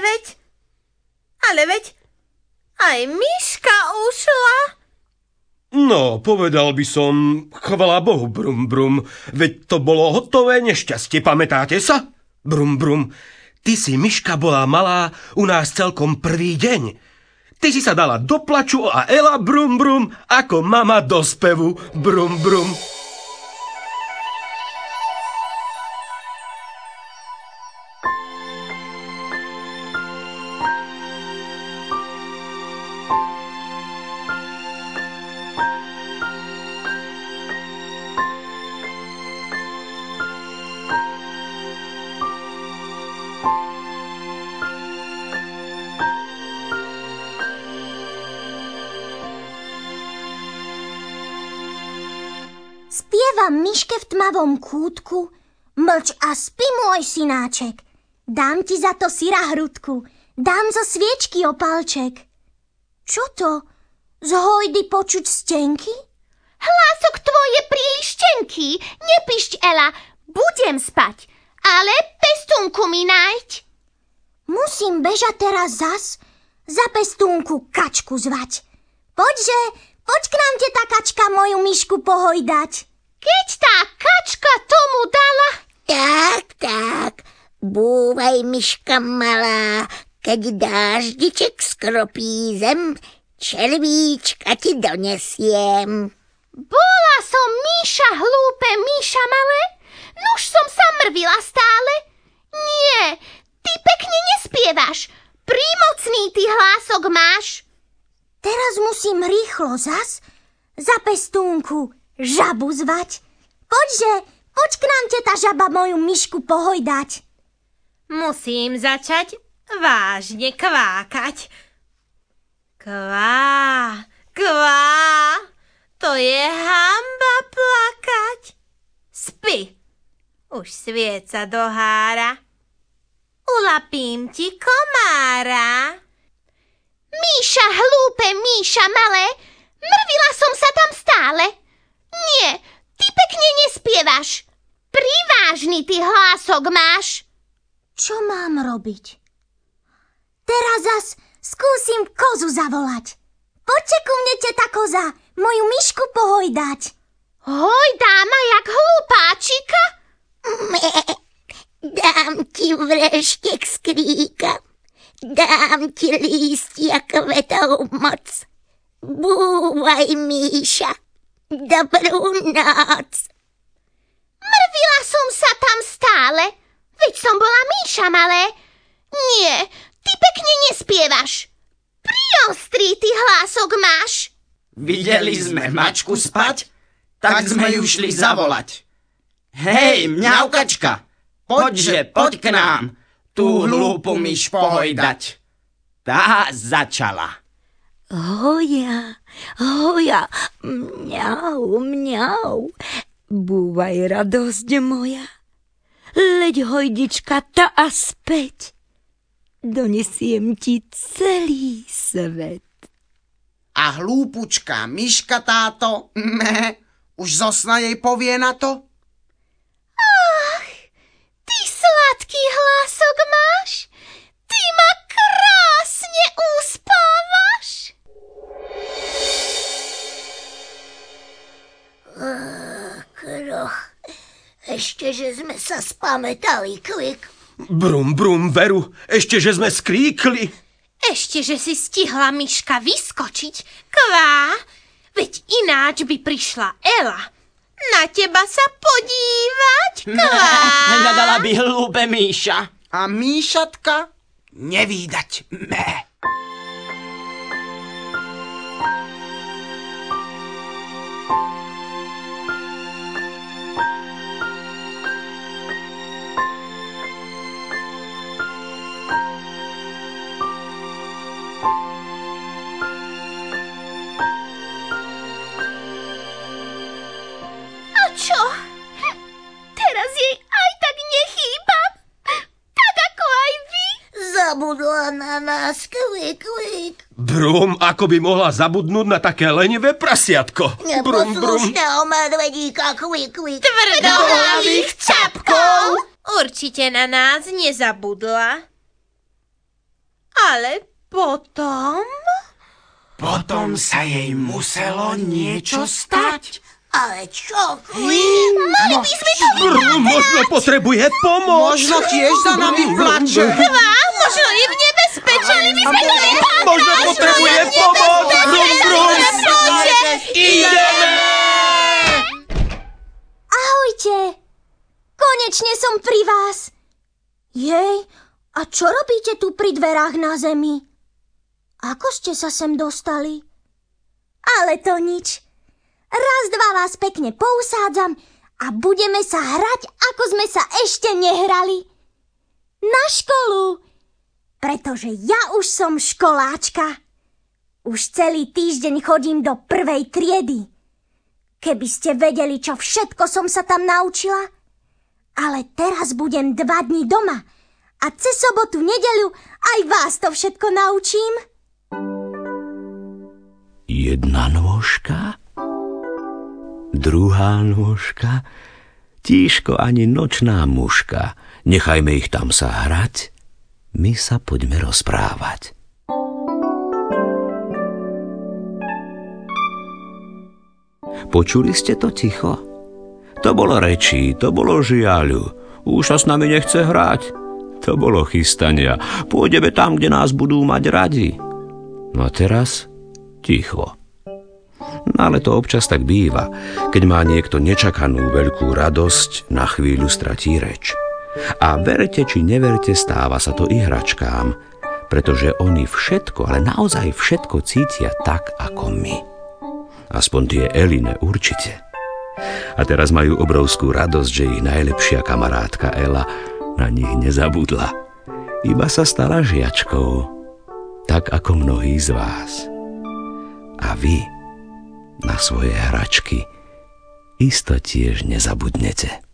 veď, ale veď aj myška ušla. No, povedal by som, chvala Bohu, brum, brum, veď to bolo hotové nešťastie, pamätáte sa? Brum, brum, ty si, myška, bola malá u nás celkom prvý deň. Ty si sa dala do plaču a Ela, brum, brum, ako mama do spevu, brum, brum. Spievam myške v tmavom kútku, mlč a spí môj synáček. Dám ti za to syra hrudku, dám zo sviečky opalček. Čo to? Z hojdy počuť stenky? Hlások tvoj je príliš tenký. Nepišť, Ela, budem spať, ale pestúnku mi nájď. Musím bežať teraz zas, za pestúnku kačku zvať. Poďže, poď k nám, teta kačka, moju myšku pohojdať. Keď tá kačka tomu dala... Tak, tak, búvaj, myška malá, keď dáždiček skropí zem, červíčka ti donesiem. Bola som Míša hlúpe, Míša malé? Nuž som sa mrvila stále? Nie, ty pekne nespievaš. Prímocný ty hlások máš. Teraz musím rýchlo zas za pestúnku žabu zvať. Poďže, poď k nám, teta žaba, moju myšku pohojdať. Musím začať vážne kvákať. Kvá, kvá, to je hamba plakať. Spy, už svieca dohára. Ulapím ti komára. Míša hlúpe, Míša malé, mrvila som sa tam stále. Nie, ty pekne nespievaš. Privážny ty hlások máš. Čo mám robiť? Teraz zas skúsim kozu zavolať. Poďte ku mne, teta koza, moju myšku pohojdať. Hojdá ma jak hlupáčika. Dám ti vreštek z kríka, dám ti lístia kvetov moc. Búvaj, Míša, dobrú noc. Mrvila som sa tam stále, veď som bola Míša malé. Nie, ty pekne nespievaš. Priostrý ty hlások máš. Videli sme mačku spať, tak sme ju šli zavolať. Hej, mňaukačka, poďže, poď k nám, tú hlúpu myš pohojdať. Tá začala. Hoja, hoja, mňau, mňau, búvaj radosť moja. Leď hojdička ta a späť, donesiem ti celý svet. A hlúpučka myška táto, me, už zosna jej povie na to? Že sme sa spamätali, klik. Brum, brum, Veru, ešte, že sme skríkli. Ešte, že si stihla myška vyskočiť. Kvá, veď ináč by prišla Ela. Na teba sa podívať, kvá. Hľadala by hlúpe Míša. A Míšatka? Nevídať, me. Zabudla na nás, klik, klik. Brum, ako by mohla zabudnúť na také lenivé prasiatko. Brum, brum. Neposlušného medvedíka, klik, klik. Tvrdohlavých capkov. Určite na nás nezabudla. Ale potom... Potom sa jej muselo niečo stať. Ale čo? Mali by sme to Brum, možno potrebuje pomoc. Možno tiež za nami plače. Kvá, možno je v nebezpečí, my sme to. Možno potrebuje pomoc. Brum, brum. Ideme! Ahojte! Konečne som pri vás. Jej, a čo robíte tu pri dverách na zemi? Ako ste sa sem dostali? Ale to nič. Raz, dva vás pekne pousádzam a budeme sa hrať, ako sme sa ešte nehrali. Na školu. Pretože ja už som školáčka. Už celý týždeň chodím do prvej triedy. Keby ste vedeli, čo všetko som sa tam naučila. Ale teraz budem dva dní doma a cez sobotu, nedeľu aj vás to všetko naučím. Jedna nôžka, druhá nôžka, tíško ani nočná muška. Nechajme ich tam sa hrať, my sa poďme rozprávať. Počuli ste to ticho? To bolo rečí, to bolo žiaľu. Už sa s nami nechce hrať. To bolo chystania. Pôjdeme tam, kde nás budú mať radi. No a teraz ticho. No ale to občas tak býva, keď má niekto nečakanú veľkú radosť, na chvíľu stratí reč. A verte či neverte, stáva sa to i hračkám, pretože oni všetko, ale naozaj všetko cítia tak, ako my. Aspoň tie Eline určite. A teraz majú obrovskú radosť, že ich najlepšia kamarátka Ela na nich nezabudla. Iba sa stala žiačkou, tak ako mnohí z vás. A vy na svoje hračky isto tiež nezabudnete.